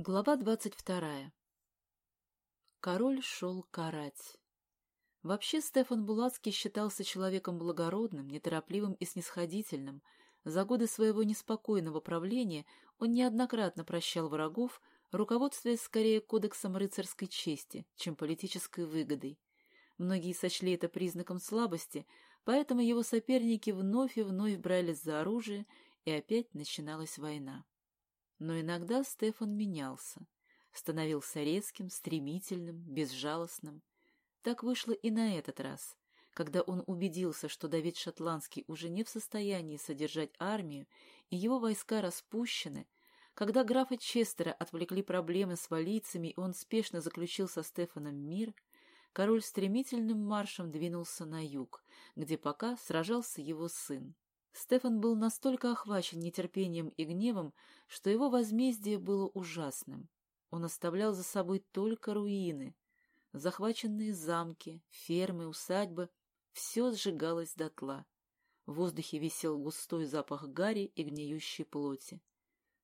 Глава двадцать вторая. Король шел карать. Вообще Стефан Булацкий считался человеком благородным, неторопливым и снисходительным. За годы своего неспокойного правления он неоднократно прощал врагов, руководствуясь скорее кодексом рыцарской чести, чем политической выгодой. Многие сочли это признаком слабости, поэтому его соперники вновь и вновь брались за оружие, и опять начиналась война. Но иногда Стефан менялся, становился резким, стремительным, безжалостным. Так вышло и на этот раз, когда он убедился, что Давид Шотландский уже не в состоянии содержать армию, и его войска распущены, когда графа Честера отвлекли проблемы с валийцами, и он спешно заключил со Стефаном мир, король стремительным маршем двинулся на юг, где пока сражался его сын. Стефан был настолько охвачен нетерпением и гневом, что его возмездие было ужасным. Он оставлял за собой только руины. Захваченные замки, фермы, усадьбы — все сжигалось дотла. В воздухе висел густой запах гари и гниющей плоти.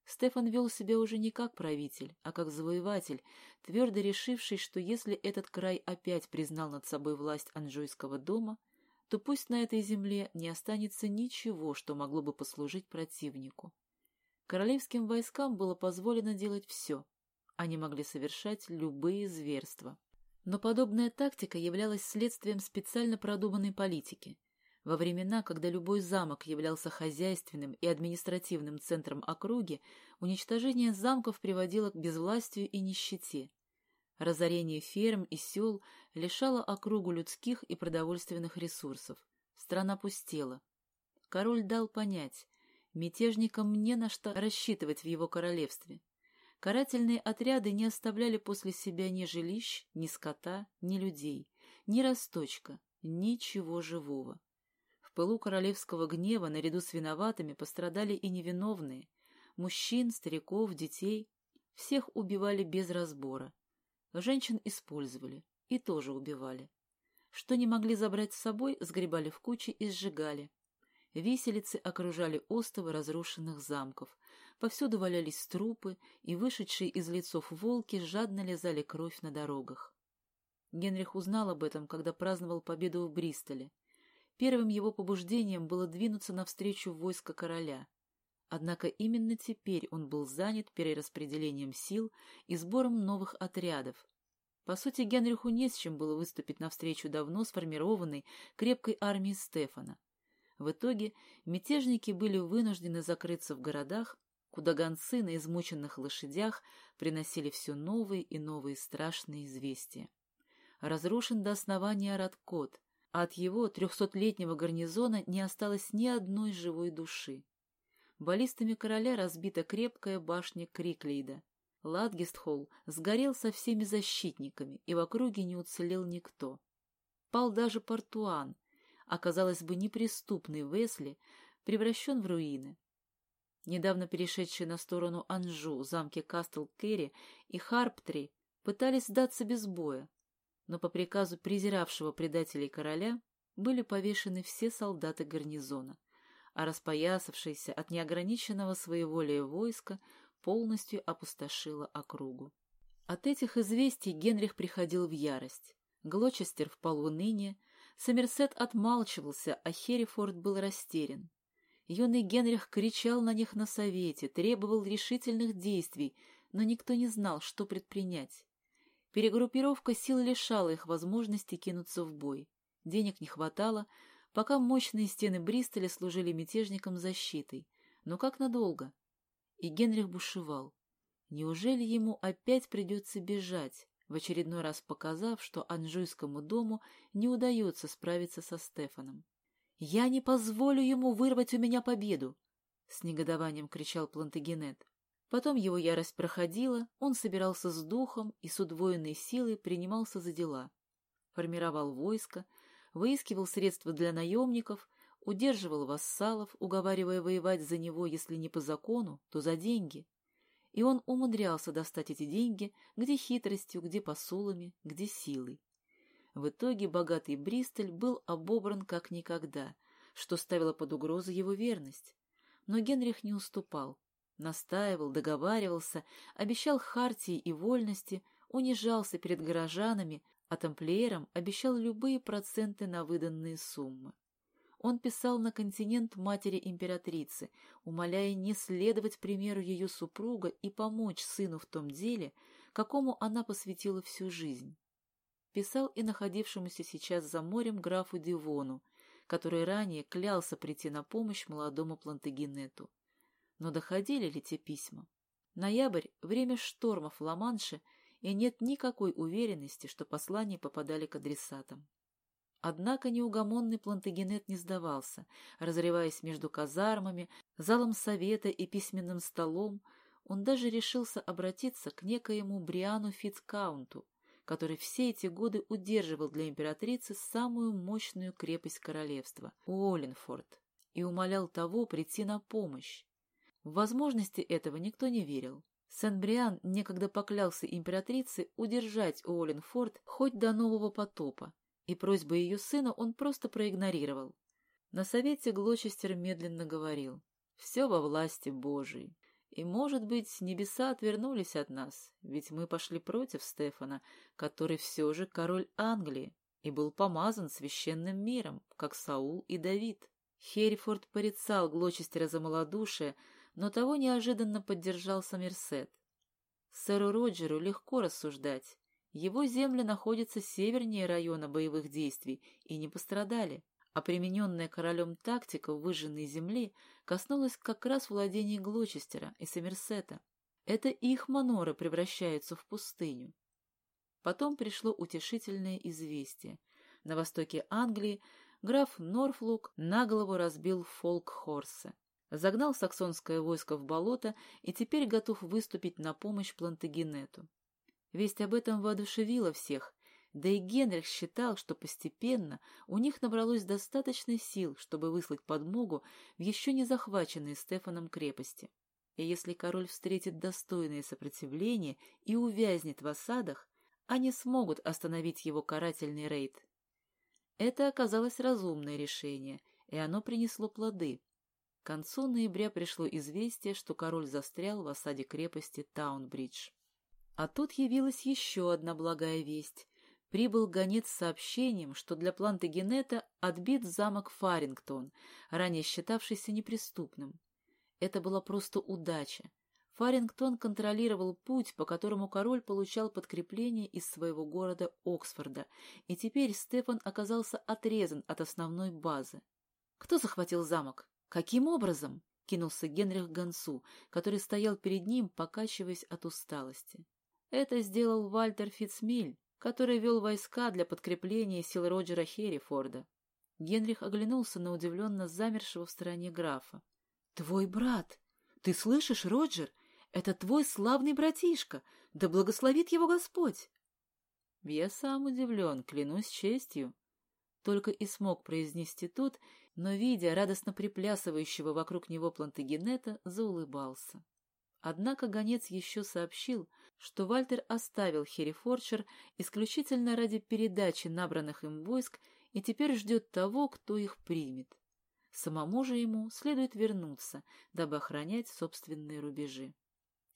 Стефан вел себя уже не как правитель, а как завоеватель, твердо решивший, что если этот край опять признал над собой власть Анжуйского дома — то пусть на этой земле не останется ничего, что могло бы послужить противнику. Королевским войскам было позволено делать все. Они могли совершать любые зверства. Но подобная тактика являлась следствием специально продуманной политики. Во времена, когда любой замок являлся хозяйственным и административным центром округи, уничтожение замков приводило к безвластию и нищете. Разорение ферм и сел лишало округу людских и продовольственных ресурсов. Страна пустела. Король дал понять, мятежникам не на что рассчитывать в его королевстве. Карательные отряды не оставляли после себя ни жилищ, ни скота, ни людей, ни росточка, ничего живого. В пылу королевского гнева наряду с виноватыми пострадали и невиновные. Мужчин, стариков, детей. Всех убивали без разбора. Женщин использовали и тоже убивали. Что не могли забрать с собой, сгребали в кучи и сжигали. Виселицы окружали остовы разрушенных замков. Повсюду валялись трупы, и вышедшие из лицов волки жадно лизали кровь на дорогах. Генрих узнал об этом, когда праздновал победу в Бристоле. Первым его побуждением было двинуться навстречу войска короля. Однако именно теперь он был занят перераспределением сил и сбором новых отрядов. По сути, Генриху не с чем было выступить навстречу давно сформированной крепкой армии Стефана. В итоге мятежники были вынуждены закрыться в городах, куда гонцы на измученных лошадях приносили все новые и новые страшные известия. Разрушен до основания Радкот, а от его трехсотлетнего гарнизона не осталось ни одной живой души. Баллистами короля разбита крепкая башня Криклейда. Ладгистхолл сгорел со всеми защитниками, и в округе не уцелел никто. Пал даже Портуан, оказалось бы неприступный Весли, превращен в руины. Недавно перешедшие на сторону Анжу замки Кастл-Керри и Харптри пытались сдаться без боя, но по приказу презиравшего предателей короля были повешены все солдаты гарнизона а распоясавшееся от неограниченного своеволия войска полностью опустошило округу. От этих известий Генрих приходил в ярость. Глочестер в уныние, Сомерсет отмалчивался, а Херрифорд был растерян. Юный Генрих кричал на них на совете, требовал решительных действий, но никто не знал, что предпринять. Перегруппировка сил лишала их возможности кинуться в бой. Денег не хватало, пока мощные стены Бристоля служили мятежникам защитой. Но как надолго? И Генрих бушевал. Неужели ему опять придется бежать, в очередной раз показав, что Анжуйскому дому не удается справиться со Стефаном? «Я не позволю ему вырвать у меня победу!» — с негодованием кричал Плантагенет. Потом его ярость проходила, он собирался с духом и с удвоенной силой принимался за дела. Формировал войско, выискивал средства для наемников, удерживал вассалов, уговаривая воевать за него, если не по закону, то за деньги. И он умудрялся достать эти деньги где хитростью, где посулами, где силой. В итоге богатый Бристоль был обобран как никогда, что ставило под угрозу его верность. Но Генрих не уступал. Настаивал, договаривался, обещал хартии и вольности, унижался перед горожанами, а тамплиерам обещал любые проценты на выданные суммы. Он писал на континент матери императрицы, умоляя не следовать примеру ее супруга и помочь сыну в том деле, какому она посвятила всю жизнь. Писал и находившемуся сейчас за морем графу Дивону, который ранее клялся прийти на помощь молодому Плантагенету. Но доходили ли те письма? Ноябрь — время штормов Ла-Манше, и нет никакой уверенности, что послания попадали к адресатам. Однако неугомонный Плантагенет не сдавался, разрываясь между казармами, залом совета и письменным столом, он даже решился обратиться к некоему Бриану Фицкаунту, который все эти годы удерживал для императрицы самую мощную крепость королевства — Уолленфорд, и умолял того прийти на помощь. В возможности этого никто не верил. Сен-Бриан некогда поклялся императрице удержать Уолленфорд хоть до нового потопа, и просьбы ее сына он просто проигнорировал. На совете Глочестер медленно говорил «Все во власти Божией». И, может быть, небеса отвернулись от нас, ведь мы пошли против Стефана, который все же король Англии и был помазан священным миром, как Саул и Давид. Херрифорд порицал Глочестера за малодушие, но того неожиданно поддержал Сомерсет. Сэру Роджеру легко рассуждать. Его земли находятся севернее района боевых действий и не пострадали а примененная королем тактика выжженной земли коснулась как раз владений Глочестера и Сомерсета. Это их маноры превращаются в пустыню. Потом пришло утешительное известие. На востоке Англии граф Норфлук наголову разбил фолк Хорса, загнал саксонское войско в болото и теперь готов выступить на помощь Плантагенету. Весть об этом воодушевила всех, да и Генрих считал, что постепенно у них набралось достаточно сил, чтобы выслать подмогу в еще не захваченные Стефаном крепости. И если король встретит достойное сопротивление и увязнет в осадах, они смогут остановить его карательный рейд. Это оказалось разумное решение, и оно принесло плоды. К концу ноября пришло известие, что король застрял в осаде крепости Таунбридж. А тут явилась еще одна благая весть прибыл гонец с сообщением, что для Плантагенета отбит замок Фарингтон, ранее считавшийся неприступным. Это была просто удача. Фарингтон контролировал путь, по которому король получал подкрепление из своего города Оксфорда, и теперь Стефан оказался отрезан от основной базы. Кто захватил замок? Каким образом? — кинулся Генрих к гонцу, который стоял перед ним, покачиваясь от усталости. Это сделал Вальтер Фитцмиль, который вел войска для подкрепления сил Роджера Херрифорда. Генрих оглянулся на удивленно замершего в стороне графа. — Твой брат! Ты слышишь, Роджер? Это твой славный братишка! Да благословит его Господь! Я сам удивлен, клянусь честью. Только и смог произнести тот, но, видя радостно приплясывающего вокруг него Плантагенета, заулыбался. Однако гонец еще сообщил, что Вальтер оставил Херрифорчер исключительно ради передачи набранных им войск и теперь ждет того, кто их примет. Самому же ему следует вернуться, дабы охранять собственные рубежи.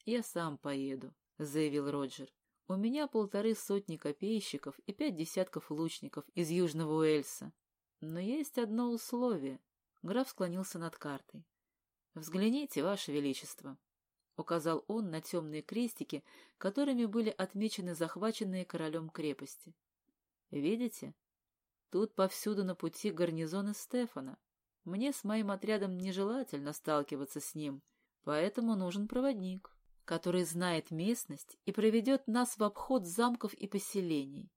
«Я сам поеду», — заявил Роджер. «У меня полторы сотни копейщиков и пять десятков лучников из Южного Уэльса. Но есть одно условие». Граф склонился над картой. «Взгляните, Ваше Величество». Указал он на темные крестики, которыми были отмечены захваченные королем крепости. Видите? Тут повсюду на пути гарнизоны Стефана. Мне с моим отрядом нежелательно сталкиваться с ним, поэтому нужен проводник, который знает местность и проведет нас в обход замков и поселений.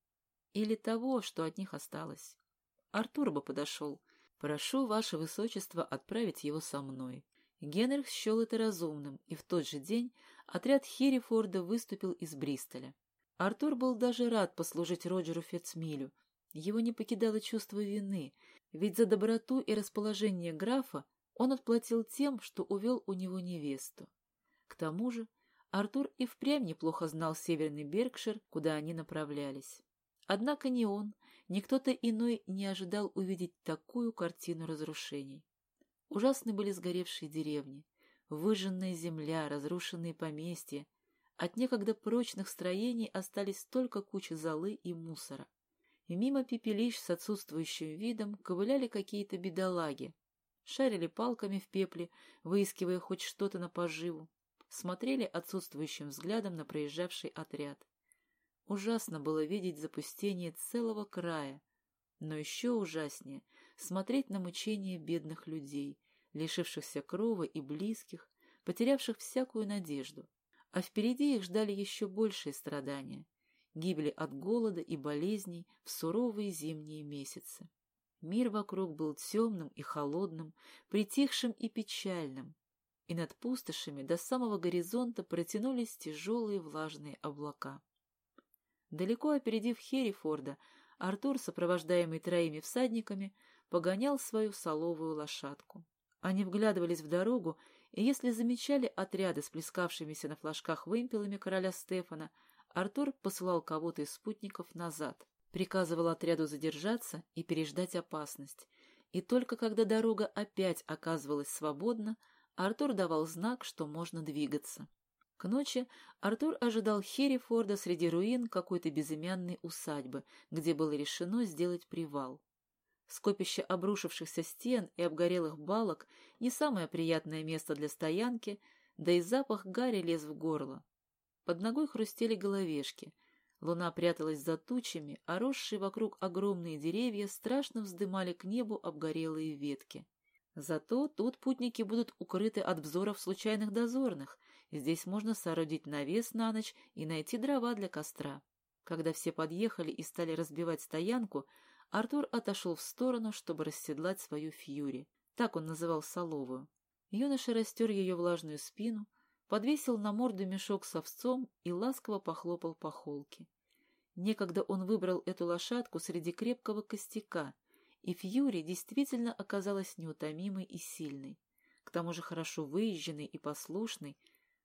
Или того, что от них осталось. Артур бы подошел. Прошу, ваше высочество, отправить его со мной. Генрих счел это разумным, и в тот же день отряд Херрифорда выступил из Бристоля. Артур был даже рад послужить Роджеру Фецмилю. Его не покидало чувство вины, ведь за доброту и расположение графа он отплатил тем, что увел у него невесту. К тому же Артур и впрямь неплохо знал Северный Беркшир, куда они направлялись. Однако ни он, ни кто-то иной не ожидал увидеть такую картину разрушений. Ужасны были сгоревшие деревни. Выжженная земля, разрушенные поместья. От некогда прочных строений остались только куча золы и мусора. И мимо пепелищ с отсутствующим видом ковыляли какие-то бедолаги. Шарили палками в пепле, выискивая хоть что-то на поживу. Смотрели отсутствующим взглядом на проезжавший отряд. Ужасно было видеть запустение целого края, но еще ужаснее смотреть на мучения бедных людей, лишившихся крова и близких, потерявших всякую надежду. А впереди их ждали еще большие страдания, гибели от голода и болезней в суровые зимние месяцы. Мир вокруг был темным и холодным, притихшим и печальным, и над пустошами до самого горизонта протянулись тяжелые влажные облака. Далеко опередив Херрифорда, Артур, сопровождаемый троими всадниками, погонял свою соловую лошадку. Они вглядывались в дорогу, и если замечали отряды с плескавшимися на флажках вымпелами короля Стефана, Артур посылал кого-то из спутников назад, приказывал отряду задержаться и переждать опасность. И только когда дорога опять оказывалась свободна, Артур давал знак, что можно двигаться. К ночи Артур ожидал Херрифорда среди руин какой-то безымянной усадьбы, где было решено сделать привал. Скопище обрушившихся стен и обгорелых балок — не самое приятное место для стоянки, да и запах гари лез в горло. Под ногой хрустели головешки. Луна пряталась за тучами, а росшие вокруг огромные деревья страшно вздымали к небу обгорелые ветки. Зато тут путники будут укрыты от взоров случайных дозорных — Здесь можно соорудить навес на ночь и найти дрова для костра. Когда все подъехали и стали разбивать стоянку, Артур отошел в сторону, чтобы расседлать свою фьюри. Так он называл соловую. Юноша растер ее влажную спину, подвесил на морду мешок с овцом и ласково похлопал по холке. Некогда он выбрал эту лошадку среди крепкого костяка, и Фьюри действительно оказалась неутомимой и сильной. К тому же хорошо выезженной и послушной,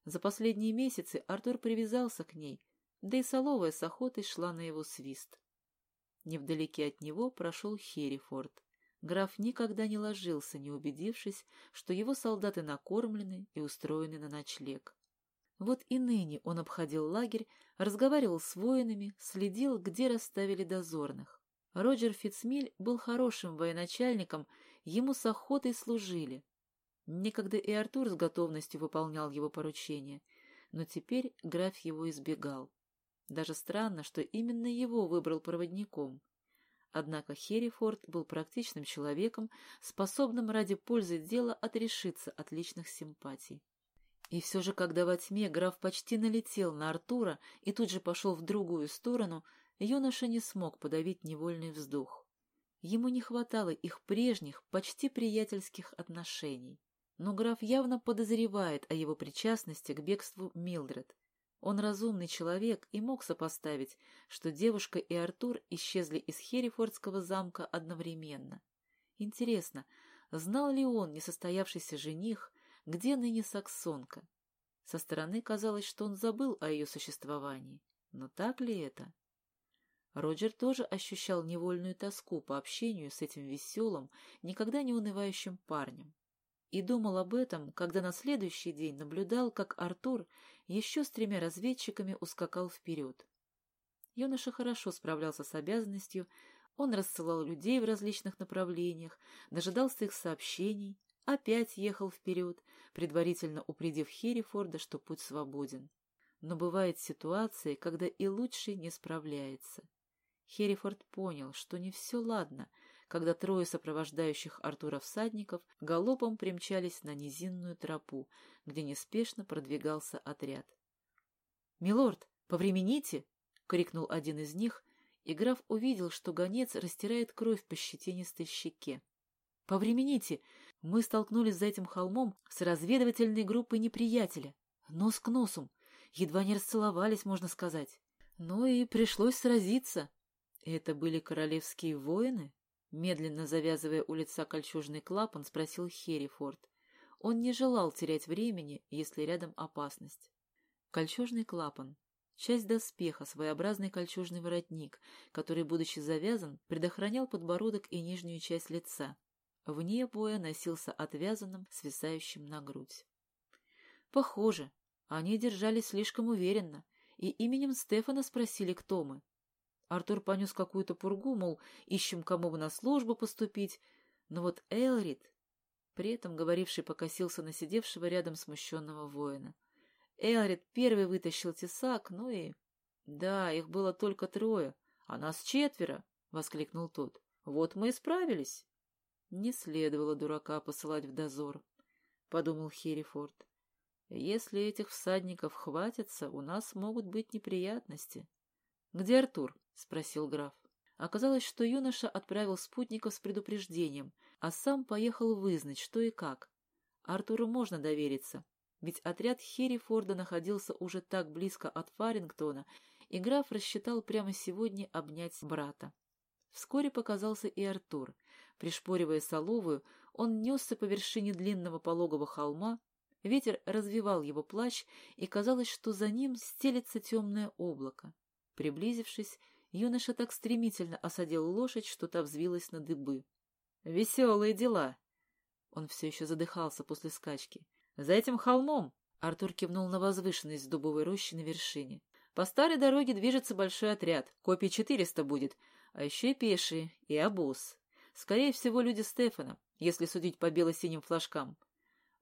за последние месяцы Артур привязался к ней, да и соловая с охотой шла на его свист. Невдалеке от него прошел Херрифорд. Граф никогда не ложился, не убедившись, что его солдаты накормлены и устроены на ночлег. Вот и ныне он обходил лагерь, разговаривал с воинами, следил, где расставили дозорных. Роджер Фитцмиль был хорошим военачальником, ему с охотой служили, Некогда и Артур с готовностью выполнял его поручения, но теперь граф его избегал. Даже странно, что именно его выбрал проводником. Однако Херрифорд был практичным человеком, способным ради пользы дела отрешиться от личных симпатий. И все же, когда во тьме граф почти налетел на Артура и тут же пошел в другую сторону, юноша не смог подавить невольный вздох. Ему не хватало их прежних, почти приятельских отношений. Но граф явно подозревает о его причастности к бегству Милдред. Он разумный человек и мог сопоставить, что девушка и Артур исчезли из Херрифордского замка одновременно. Интересно, знал ли он, несостоявшийся жених, где ныне саксонка? Со стороны казалось, что он забыл о ее существовании. Но так ли это? Роджер тоже ощущал невольную тоску по общению с этим веселым, никогда не унывающим парнем и думал об этом, когда на следующий день наблюдал, как Артур еще с тремя разведчиками ускакал вперед. Юноша хорошо справлялся с обязанностью, он рассылал людей в различных направлениях, дожидался их сообщений, опять ехал вперед, предварительно упредив Херрифорда, что путь свободен. Но бывают ситуации, когда и лучший не справляется. Херрифорд понял, что не все ладно — когда трое сопровождающих Артура всадников галопом примчались на низинную тропу, где неспешно продвигался отряд. «Милорд, повремените!» — крикнул один из них, и граф увидел, что гонец растирает кровь по щетинистой щеке. «Повремените! Мы столкнулись за этим холмом с разведывательной группой неприятеля, нос к носу, едва не расцеловались, можно сказать. Ну и пришлось сразиться. Это были королевские воины?» Медленно завязывая у лица кольчужный клапан, спросил Херрифорд. Он не желал терять времени, если рядом опасность. Кольчужный клапан. Часть доспеха, своеобразный кольчужный воротник, который, будучи завязан, предохранял подбородок и нижнюю часть лица. Вне боя носился отвязанным, свисающим на грудь. Похоже, они держались слишком уверенно, и именем Стефана спросили, кто мы. Артур понес какую-то пургу, мол, ищем кому бы на службу поступить, но вот Элрид, при этом говоривший покосился на сидевшего рядом смущенного воина. Элрид первый вытащил тесак, ну и... Да, их было только трое, а нас четверо, — воскликнул тот. Вот мы и справились. Не следовало дурака посылать в дозор, — подумал Херрифорд. Если этих всадников хватится, у нас могут быть неприятности. — Где Артур? — спросил граф. Оказалось, что юноша отправил спутников с предупреждением, а сам поехал вызнать, что и как. Артуру можно довериться, ведь отряд Херрифорда находился уже так близко от Фарингтона, и граф рассчитал прямо сегодня обнять брата. Вскоре показался и Артур. Пришпоривая соловую, он несся по вершине длинного пологого холма, ветер развивал его плащ, и казалось, что за ним стелется темное облако. Приблизившись, юноша так стремительно осадил лошадь, что та взвилась на дыбы. «Веселые дела!» Он все еще задыхался после скачки. «За этим холмом!» Артур кивнул на возвышенность дубовой рощи на вершине. «По старой дороге движется большой отряд. Копий четыреста будет. А еще и пешие, и обоз. Скорее всего, люди Стефана, если судить по бело-синим флажкам.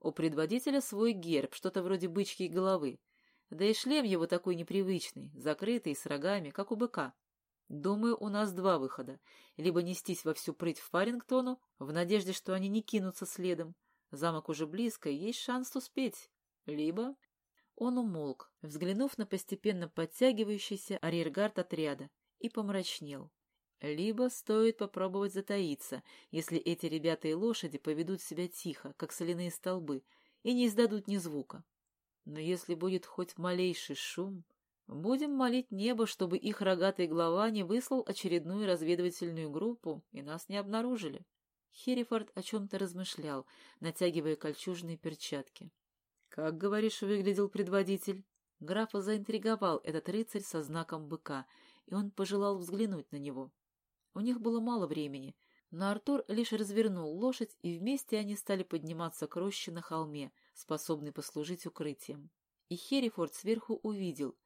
У предводителя свой герб, что-то вроде бычьей головы. Да и шлем его такой непривычный, закрытый, с рогами, как у быка. Думаю, у нас два выхода. Либо нестись во всю прыть в Фарингтону, в надежде, что они не кинутся следом. Замок уже близко, и есть шанс успеть. Либо... Он умолк, взглянув на постепенно подтягивающийся арьергард отряда, и помрачнел. Либо стоит попробовать затаиться, если эти ребята и лошади поведут себя тихо, как соляные столбы, и не издадут ни звука. Но если будет хоть малейший шум, Будем молить небо, чтобы их рогатый глава не выслал очередную разведывательную группу и нас не обнаружили. Херрифорд о чем-то размышлял, натягивая кольчужные перчатки. «Как, говоришь, выглядел предводитель?» Графа заинтриговал этот рыцарь со знаком быка, и он пожелал взглянуть на него. У них было мало времени, но Артур лишь развернул лошадь, и вместе они стали подниматься к роще на холме, способной послужить укрытием. И Херрифорд сверху увидел,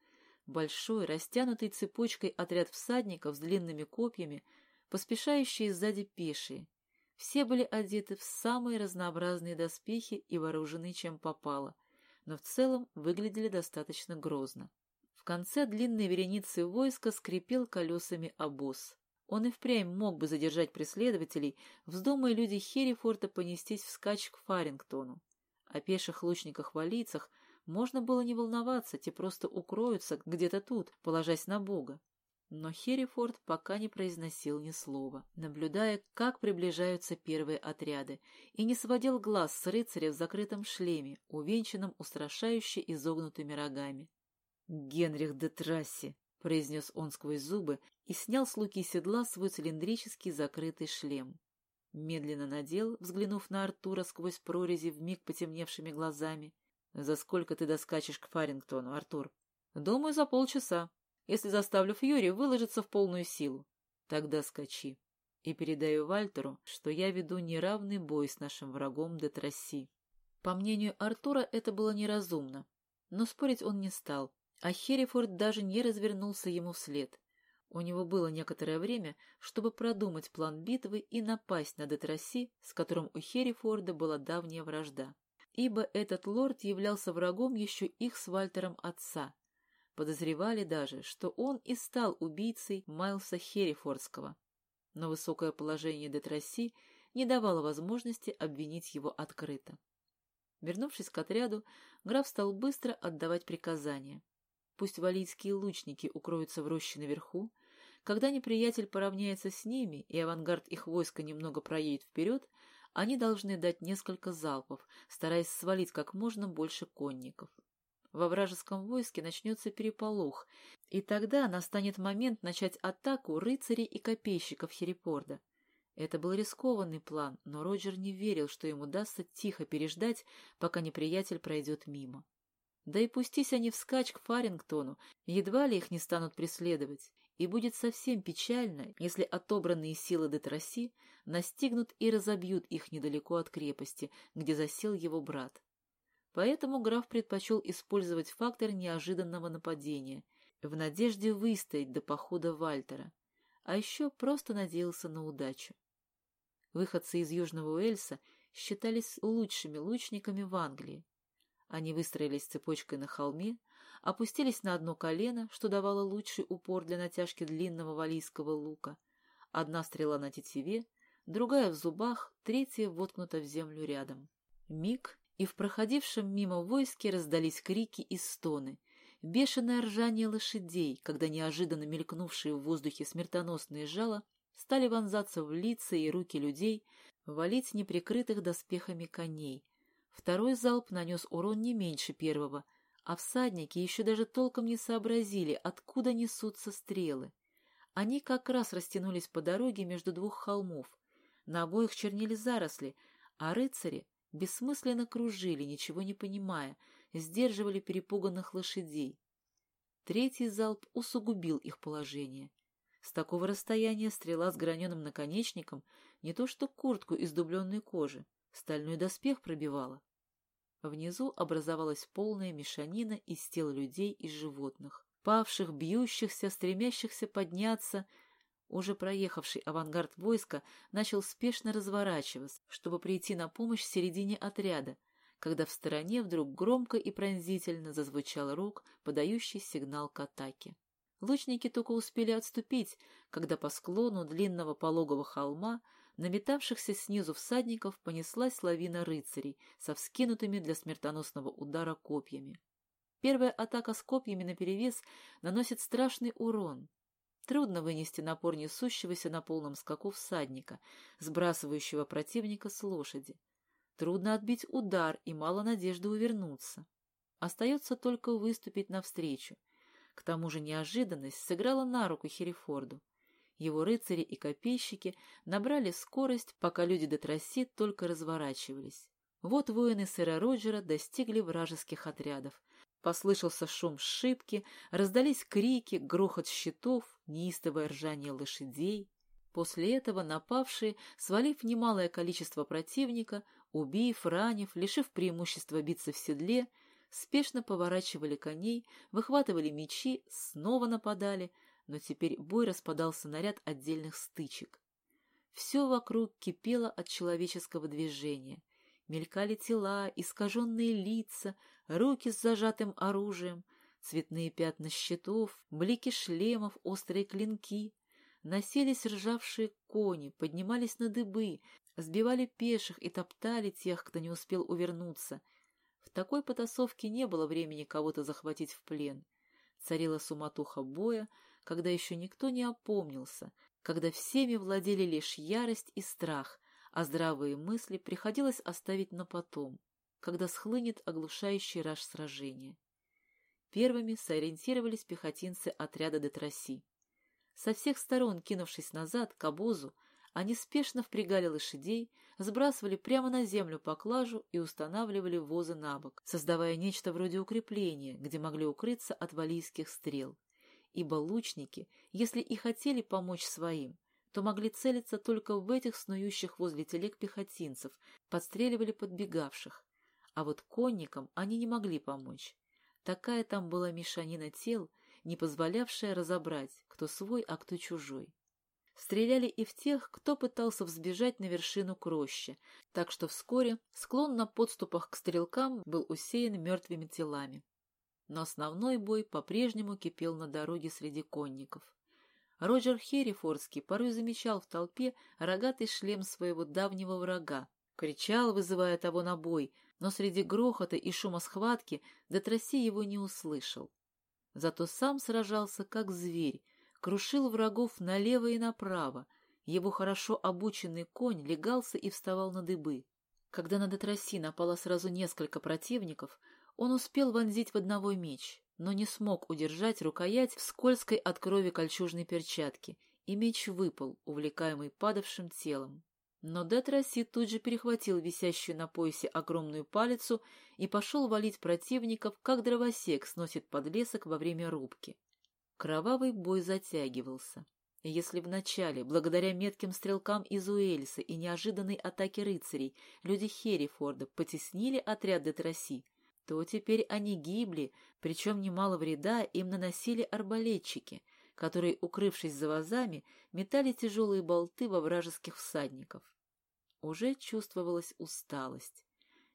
Большой, растянутый цепочкой отряд всадников с длинными копьями, поспешающие сзади пешие. Все были одеты в самые разнообразные доспехи и вооружены чем попало, но в целом выглядели достаточно грозно. В конце длинной вереницы войска скрипел колесами обоз. Он и впрямь мог бы задержать преследователей, вздумая люди Херрифорта понестись вскачь к Фарингтону. О пеших лучниках-валийцах можно было не волноваться, те просто укроются где-то тут, положась на Бога. Но Херрифорд пока не произносил ни слова, наблюдая, как приближаются первые отряды, и не сводил глаз с рыцаря в закрытом шлеме, увенчанном устрашающе изогнутыми рогами. «Генрих де Трасси!» — произнес он сквозь зубы и снял с луки седла свой цилиндрический закрытый шлем. Медленно надел, взглянув на Артура сквозь прорези вмиг потемневшими глазами, «За сколько ты доскачешь к Фарингтону, Артур?» «Думаю, за полчаса, если заставлю Фьюри выложиться в полную силу. Тогда скачи. И передаю Вальтеру, что я веду неравный бой с нашим врагом Детрасси». По мнению Артура, это было неразумно, но спорить он не стал, а Херрифорд даже не развернулся ему вслед. У него было некоторое время, чтобы продумать план битвы и напасть на Детрасси, с которым у Херрифорда была давняя вражда ибо этот лорд являлся врагом еще их с Вальтером отца. Подозревали даже, что он и стал убийцей Майлса Херрифордского. Но высокое положение Детрасси не давало возможности обвинить его открыто. Вернувшись к отряду, граф стал быстро отдавать приказания. Пусть валийские лучники укроются в роще наверху, когда неприятель поравняется с ними и авангард их войска немного проедет вперед, они должны дать несколько залпов, стараясь свалить как можно больше конников. Во вражеском войске начнется переполох, и тогда настанет момент начать атаку рыцарей и копейщиков Херепорда. Это был рискованный план, но Роджер не верил, что ему удастся тихо переждать, пока неприятель пройдет мимо. Да и пустись они вскачь к Фарингтону, едва ли их не станут преследовать, и будет совсем печально, если отобранные силы Детраси настигнут и разобьют их недалеко от крепости, где засел его брат. Поэтому граф предпочел использовать фактор неожиданного нападения в надежде выстоять до похода Вальтера, а еще просто надеялся на удачу. Выходцы из Южного Уэльса считались лучшими лучниками в Англии. Они выстроились цепочкой на холме, опустились на одно колено, что давало лучший упор для натяжки длинного валийского лука. Одна стрела на тетиве, другая в зубах, третья воткнута в землю рядом. Миг, и в проходившем мимо войске раздались крики и стоны, бешеное ржание лошадей, когда неожиданно мелькнувшие в воздухе смертоносные жала стали вонзаться в лица и руки людей, валить неприкрытых доспехами коней. Второй залп нанес урон не меньше первого, а всадники еще даже толком не сообразили, откуда несутся стрелы. Они как раз растянулись по дороге между двух холмов. На обоих чернили заросли, а рыцари бессмысленно кружили, ничего не понимая, сдерживали перепуганных лошадей. Третий залп усугубил их положение. С такого расстояния стрела с граненым наконечником не то что куртку из дубленной кожи, стальной доспех пробивала. Внизу образовалась полная мешанина из тел людей и животных, павших, бьющихся, стремящихся подняться. Уже проехавший авангард войска начал спешно разворачиваться, чтобы прийти на помощь в середине отряда, когда в стороне вдруг громко и пронзительно зазвучал рог, подающий сигнал к атаке. Лучники только успели отступить, когда по склону длинного пологого холма наметавшихся снизу всадников понеслась лавина рыцарей со вскинутыми для смертоносного удара копьями. Первая атака с копьями наперевес наносит страшный урон. Трудно вынести напор несущегося на полном скаку всадника, сбрасывающего противника с лошади. Трудно отбить удар и мало надежды увернуться. Остается только выступить навстречу. К тому же неожиданность сыграла на руку Херефорду. Его рыцари и копейщики набрали скорость, пока люди до трасси только разворачивались. Вот воины сэра Роджера достигли вражеских отрядов. Послышался шум шибки, раздались крики, грохот щитов, неистовое ржание лошадей. После этого напавшие, свалив немалое количество противника, убив, ранив, лишив преимущества биться в седле, спешно поворачивали коней, выхватывали мечи, снова нападали, но теперь бой распадался на ряд отдельных стычек. Все вокруг кипело от человеческого движения. Мелькали тела, искаженные лица, руки с зажатым оружием, цветные пятна щитов, блики шлемов, острые клинки. Носились ржавшие кони, поднимались на дыбы, сбивали пеших и топтали тех, кто не успел увернуться. В такой потасовке не было времени кого-то захватить в плен. Царила суматуха боя, когда еще никто не опомнился, когда всеми владели лишь ярость и страх, а здравые мысли приходилось оставить на потом, когда схлынет оглушающий раж сражения. Первыми сориентировались пехотинцы отряда Детроси. Со всех сторон, кинувшись назад к обозу, они спешно впрягали лошадей, сбрасывали прямо на землю поклажу и устанавливали возы на бок, создавая нечто вроде укрепления, где могли укрыться от валийских стрел. Ибо лучники, если и хотели помочь своим, то могли целиться только в этих снующих возле телег пехотинцев, подстреливали подбегавших. А вот конникам они не могли помочь. Такая там была мешанина тел, не позволявшая разобрать, кто свой, а кто чужой. Стреляли и в тех, кто пытался взбежать на вершину крощи, так что вскоре склон на подступах к стрелкам был усеян мертвыми телами. Но основной бой по-прежнему кипел на дороге среди конников. Роджер Херрифордский порой замечал в толпе рогатый шлем своего давнего врага, кричал, вызывая того на бой, но среди грохота и шума схватки Детроси его не услышал. Зато сам сражался как зверь, крушил врагов налево и направо. Его хорошо обученный конь легался и вставал на дыбы. Когда на Детроси напало сразу несколько противников, он успел вонзить в одного меч, но не смог удержать рукоять в скользкой от крови кольчужной перчатки, и меч выпал, увлекаемый падавшим телом. Но Детроси тут же перехватил висящую на поясе огромную палицу и пошел валить противников, как дровосек сносит подлесок во время рубки. Кровавый бой затягивался. Если вначале, благодаря метким стрелкам из Уэльса и неожиданной атаке рыцарей, люди Херрифорда потеснили отряд Детроси, то теперь они гибли, причем немало вреда им наносили арбалетчики, которые, укрывшись за вазами, метали тяжелые болты во вражеских всадников. Уже чувствовалась усталость.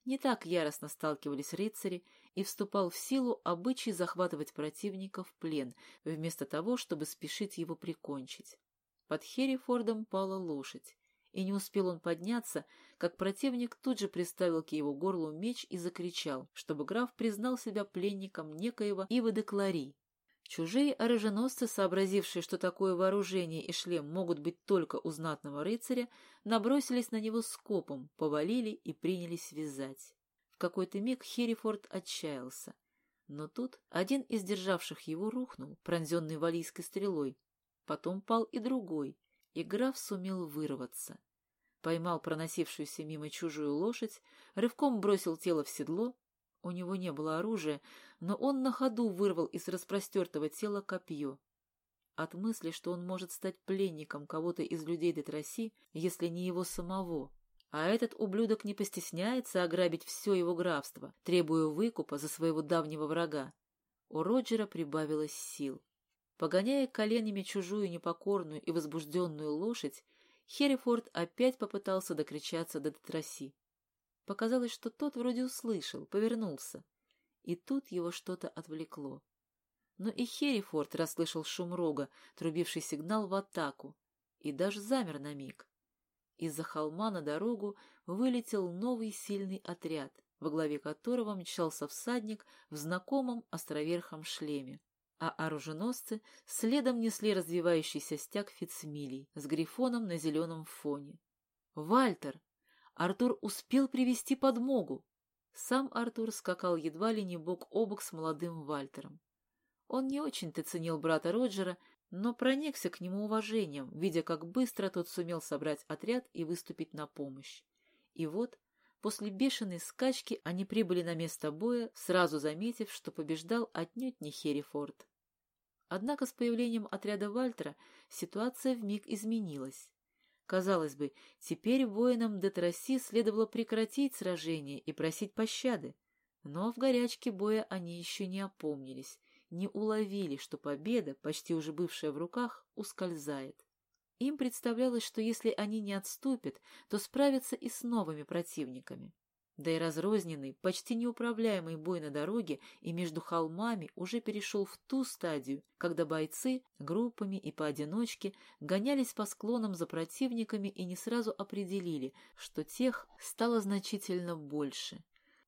Не так яростно сталкивались рыцари, и вступал в силу обычай захватывать противника в плен, вместо того, чтобы спешить его прикончить. Под Херрифордом пала лошадь, и не успел он подняться, как противник тут же приставил к его горлу меч и закричал, чтобы граф признал себя пленником некоего де Клари. Чужие оруженосцы, сообразившие, что такое вооружение и шлем могут быть только у знатного рыцаря, набросились на него скопом, повалили и принялись вязать. В какой-то миг Херрифорд отчаялся. Но тут один из державших его рухнул, пронзенный валийской стрелой. Потом пал и другой, и граф сумел вырваться. Поймал проносившуюся мимо чужую лошадь, рывком бросил тело в седло. У него не было оружия, но он на ходу вырвал из распростертого тела копье. От мысли, что он может стать пленником кого-то из людей Детроси, если не его самого, а этот ублюдок не постесняется ограбить все его графство, требуя выкупа за своего давнего врага. У Роджера прибавилось сил. Погоняя коленями чужую непокорную и возбужденную лошадь, Херрифорд опять попытался докричаться до Детроси. Показалось, что тот вроде услышал, повернулся. И тут его что-то отвлекло. Но и Херрифорд расслышал шум рога, трубивший сигнал в атаку, и даже замер на миг. Из-за холма на дорогу вылетел новый сильный отряд, во главе которого мчался всадник в знакомом островерхом шлеме а оруженосцы следом несли развивающийся стяг Фицмилий с грифоном на зеленом фоне. «Вальтер!» Артур успел привести подмогу. Сам Артур скакал едва ли не бок о бок с молодым Вальтером. Он не очень-то ценил брата Роджера, но проникся к нему уважением, видя, как быстро тот сумел собрать отряд и выступить на помощь. И вот, после бешеной скачки, они прибыли на место боя, сразу заметив, что побеждал отнюдь не Херрифорд. Однако с появлением отряда Вальтера ситуация вмиг изменилась. Казалось бы, теперь воинам Детрасси следовало прекратить сражение и просить пощады. Но в горячке боя они еще не опомнились, не уловили, что победа, почти уже бывшая в руках, ускользает. Им представлялось, что если они не отступят, то справятся и с новыми противниками. Да и разрозненный, почти неуправляемый бой на дороге и между холмами уже перешел в ту стадию, когда бойцы группами и поодиночке гонялись по склонам за противниками и не сразу определили, что тех стало значительно больше.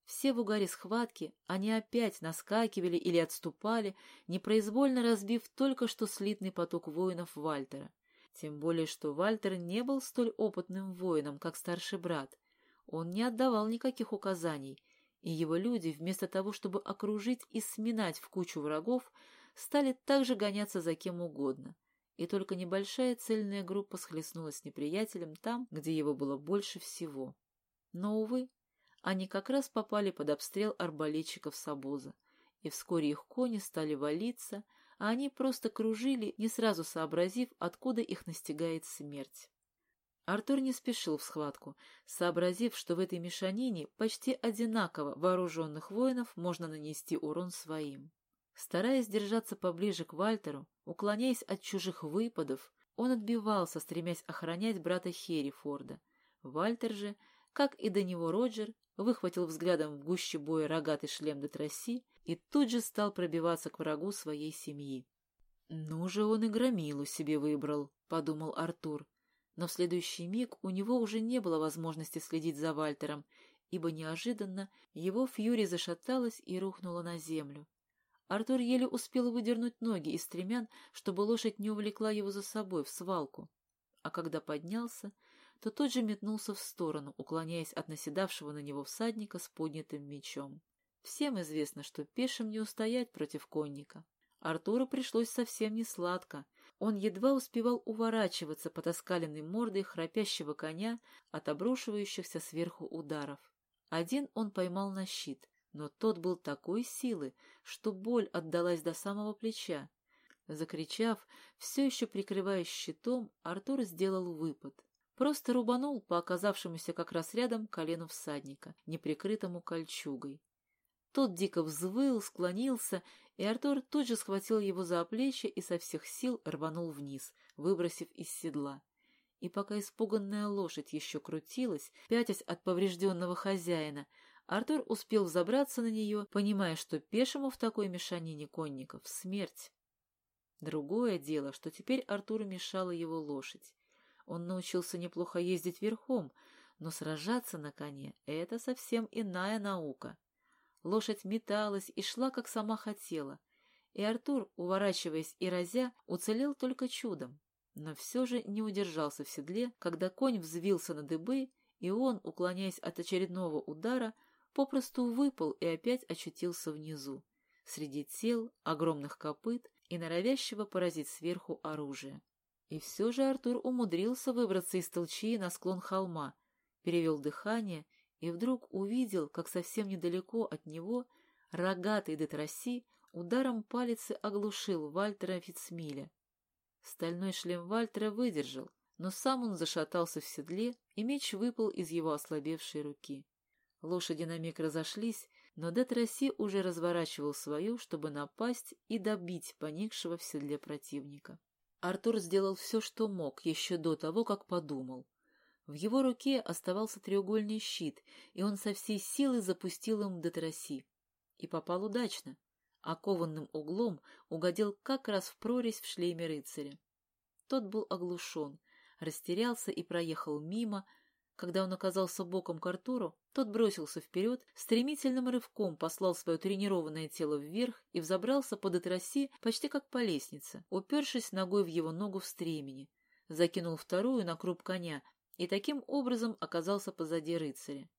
Все в угаре схватки, они опять наскакивали или отступали, непроизвольно разбив только что слитный поток воинов Вальтера. Тем более, что Вальтер не был столь опытным воином, как старший брат, он не отдавал никаких указаний, и его люди, вместо того, чтобы окружить и сминать в кучу врагов, стали также гоняться за кем угодно. И только небольшая цельная группа схлестнулась с неприятелем там, где его было больше всего. Но, увы, они как раз попали под обстрел арбалетчиков с и вскоре их кони стали валиться, а они просто кружили, не сразу сообразив, откуда их настигает смерть. Артур не спешил в схватку, сообразив, что в этой мешанине почти одинаково вооруженных воинов можно нанести урон своим. Стараясь держаться поближе к Вальтеру, уклоняясь от чужих выпадов, он отбивался, стремясь охранять брата Херрифорда. Вальтер же, как и до него Роджер, выхватил взглядом в гуще боя рогатый шлем до тросси и тут же стал пробиваться к врагу своей семьи. «Ну же он и громилу себе выбрал», — подумал Артур но в следующий миг у него уже не было возможности следить за Вальтером, ибо неожиданно его фьюри зашаталась и рухнула на землю. Артур еле успел выдернуть ноги из стремян, чтобы лошадь не увлекла его за собой в свалку. А когда поднялся, то тот же метнулся в сторону, уклоняясь от наседавшего на него всадника с поднятым мечом. Всем известно, что пешим не устоять против конника. Артуру пришлось совсем не сладко, он едва успевал уворачиваться под оскаленной мордой храпящего коня от обрушивающихся сверху ударов. Один он поймал на щит, но тот был такой силы, что боль отдалась до самого плеча. Закричав, все еще прикрываясь щитом, Артур сделал выпад. Просто рубанул по оказавшемуся как раз рядом колену всадника, неприкрытому кольчугой. Тот дико взвыл, склонился, и Артур тут же схватил его за плечи и со всех сил рванул вниз, выбросив из седла. И пока испуганная лошадь еще крутилась, пятясь от поврежденного хозяина, Артур успел взобраться на нее, понимая, что пешему в такой мешанине конников смерть. Другое дело, что теперь Артуру мешала его лошадь. Он научился неплохо ездить верхом, но сражаться на коне — это совсем иная наука. Лошадь металась и шла, как сама хотела, и Артур, уворачиваясь и разя, уцелел только чудом, но все же не удержался в седле, когда конь взвился на дыбы, и он, уклоняясь от очередного удара, попросту выпал и опять очутился внизу, среди тел, огромных копыт и норовящего поразить сверху оружия. И все же Артур умудрился выбраться из толчии на склон холма, перевел дыхание и вдруг увидел, как совсем недалеко от него рогатый Детроси ударом палицы оглушил Вальтера Фицмиля. Стальной шлем Вальтера выдержал, но сам он зашатался в седле, и меч выпал из его ослабевшей руки. Лошади на миг разошлись, но Детроси уже разворачивал свою, чтобы напасть и добить поникшего в седле противника. Артур сделал все, что мог, еще до того, как подумал. В его руке оставался треугольный щит, и он со всей силы запустил им до троси. И попал удачно, а кованным углом угодил как раз в прорезь в шлеме рыцаря. Тот был оглушен, растерялся и проехал мимо. Когда он оказался боком к Артуру, тот бросился вперед, стремительным рывком послал свое тренированное тело вверх и взобрался под отроси почти как по лестнице, упершись ногой в его ногу в стремени. Закинул вторую на круп коня, и таким образом оказался позади рыцаря.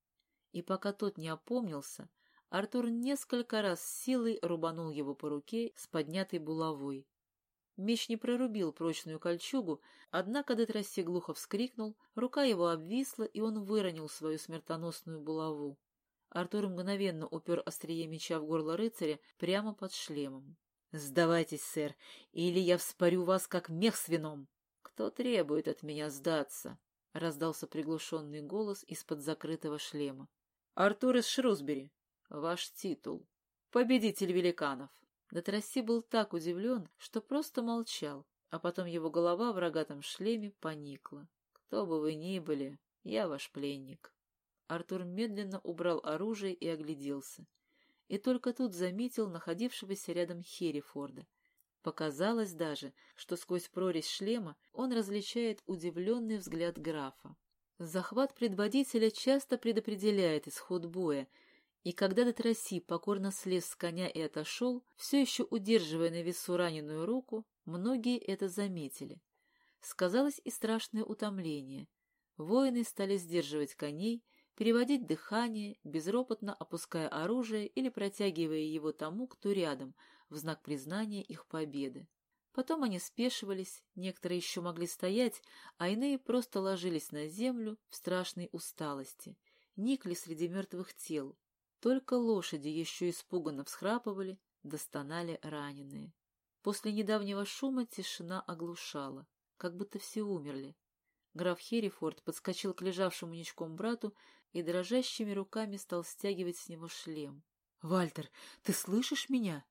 И пока тот не опомнился, Артур несколько раз силой рубанул его по руке с поднятой булавой. Меч не прорубил прочную кольчугу, однако Детрасси глухо вскрикнул, рука его обвисла, и он выронил свою смертоносную булаву. Артур мгновенно упер острие меча в горло рыцаря прямо под шлемом. — Сдавайтесь, сэр, или я вспорю вас, как мех с вином. — Кто требует от меня сдаться? — раздался приглушенный голос из-под закрытого шлема. — Артур из Шрусбери. Ваш титул. Победитель великанов. Дотрасси был так удивлен, что просто молчал, а потом его голова в рогатом шлеме поникла. Кто бы вы ни были, я ваш пленник. Артур медленно убрал оружие и огляделся. И только тут заметил находившегося рядом Херрифорда. Показалось даже, что сквозь прорезь шлема он различает удивленный взгляд графа. Захват предводителя часто предопределяет исход боя, и когда Детроси покорно слез с коня и отошел, все еще удерживая на весу раненую руку, многие это заметили. Сказалось и страшное утомление. Воины стали сдерживать коней, переводить дыхание, безропотно опуская оружие или протягивая его тому, кто рядом, в знак признания их победы. Потом они спешивались, некоторые еще могли стоять, а иные просто ложились на землю в страшной усталости, никли среди мертвых тел. Только лошади еще испуганно всхрапывали, достонали раненые. После недавнего шума тишина оглушала, как будто все умерли. Граф Херрифорд подскочил к лежавшему ничком брату и дрожащими руками стал стягивать с него шлем. — Вальтер, ты слышишь меня?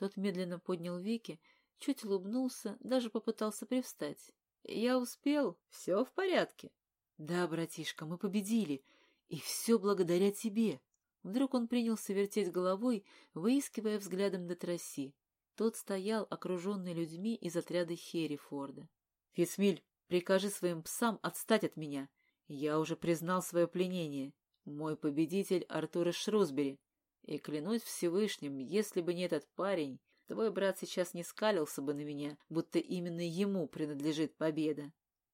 Тот медленно поднял веки, чуть улыбнулся, даже попытался привстать. — Я успел, все в порядке. — Да, братишка, мы победили, и все благодаря тебе. Вдруг он принялся вертеть головой, выискивая взглядом до тросси. Тот стоял, окруженный людьми из отряда Херрифорда. — Фисмиль, прикажи своим псам отстать от меня. Я уже признал свое пленение. Мой победитель Артур Шрусбери. И клянусь Всевышним, если бы не этот парень, твой брат сейчас не скалился бы на меня, будто именно ему принадлежит победа.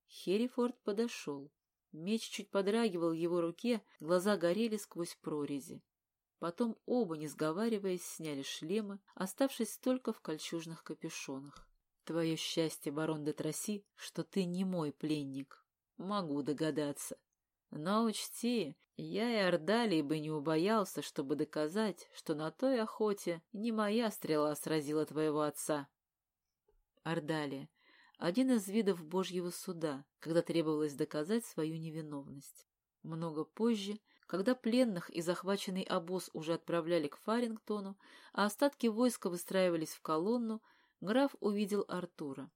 Херрифорд подошел. Меч чуть подрагивал в его руке, глаза горели сквозь прорези. Потом оба, не сговариваясь, сняли шлемы, оставшись только в кольчужных капюшонах. Твое счастье, барон де Троси, что ты не мой пленник. Могу догадаться. Но учти, я и Ордалий бы не убоялся, чтобы доказать, что на той охоте не моя стрела сразила твоего отца. Ордалия — один из видов Божьего суда, когда требовалось доказать свою невиновность. Много позже, Когда пленных и захваченный обоз уже отправляли к Фарингтону, а остатки войска выстраивались в колонну, граф увидел Артура.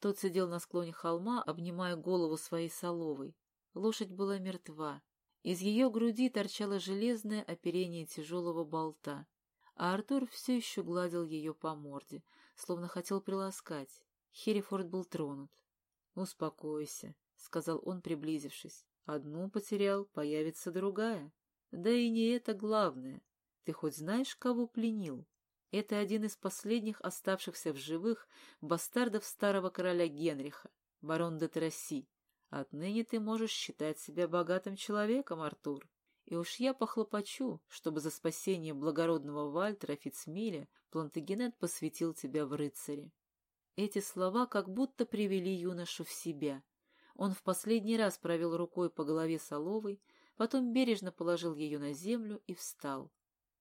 Тот сидел на склоне холма, обнимая голову своей соловой. Лошадь была мертва. Из ее груди торчало железное оперение тяжелого болта, а Артур все еще гладил ее по морде, словно хотел приласкать. Херрифорд был тронут. «Успокойся», — сказал он, приблизившись. «Одну потерял, появится другая. Да и не это главное. Ты хоть знаешь, кого пленил?» Это один из последних оставшихся в живых бастардов старого короля Генриха, барон де Тросси. Отныне ты можешь считать себя богатым человеком, Артур. И уж я похлопочу, чтобы за спасение благородного Вальтера Фицмиля Плантагенет посвятил тебя в рыцаре. Эти слова как будто привели юношу в себя. Он в последний раз провел рукой по голове Соловой, потом бережно положил ее на землю и встал.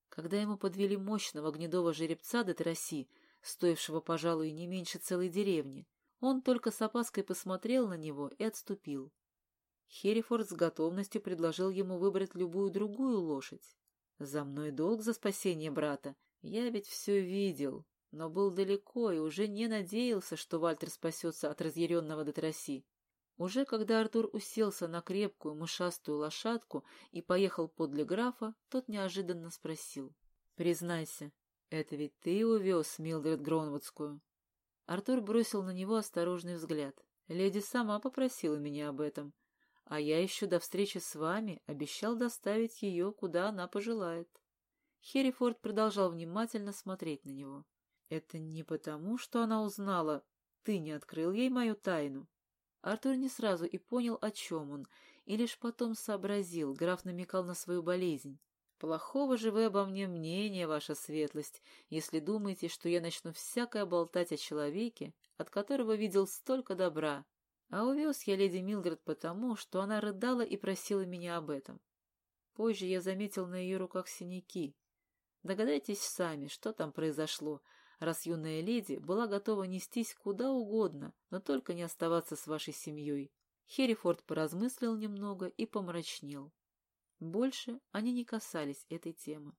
Когда ему подвели мощного гнедого жеребца до троси, стоившего, пожалуй, не меньше целой деревни, он только с опаской посмотрел на него и отступил. Херрифорд с готовностью предложил ему выбрать любую другую лошадь. «За мной долг за спасение брата. Я ведь все видел, но был далеко и уже не надеялся, что Вальтер спасется от разъяренного Дотроси. Уже когда Артур уселся на крепкую мышастую лошадку и поехал подле графа, тот неожиданно спросил. «Признайся, это ведь ты увез Милдред Гронвудскую?» Артур бросил на него осторожный взгляд. «Леди сама попросила меня об этом, а я еще до встречи с вами обещал доставить ее, куда она пожелает». Херрифорд продолжал внимательно смотреть на него. «Это не потому, что она узнала, ты не открыл ей мою тайну?» Артур не сразу и понял, о чем он, и лишь потом сообразил, граф намекал на свою болезнь. «Плохого же вы обо мне мнения, ваша светлость, если думаете, что я начну всякое болтать о человеке, от которого видел столько добра. А увез я леди Милдред потому, что она рыдала и просила меня об этом. Позже я заметил на ее руках синяки. Догадайтесь сами, что там произошло, раз юная леди была готова нестись куда угодно, но только не оставаться с вашей семьей. Херрифорд поразмыслил немного и помрачнел. Больше они не касались этой темы.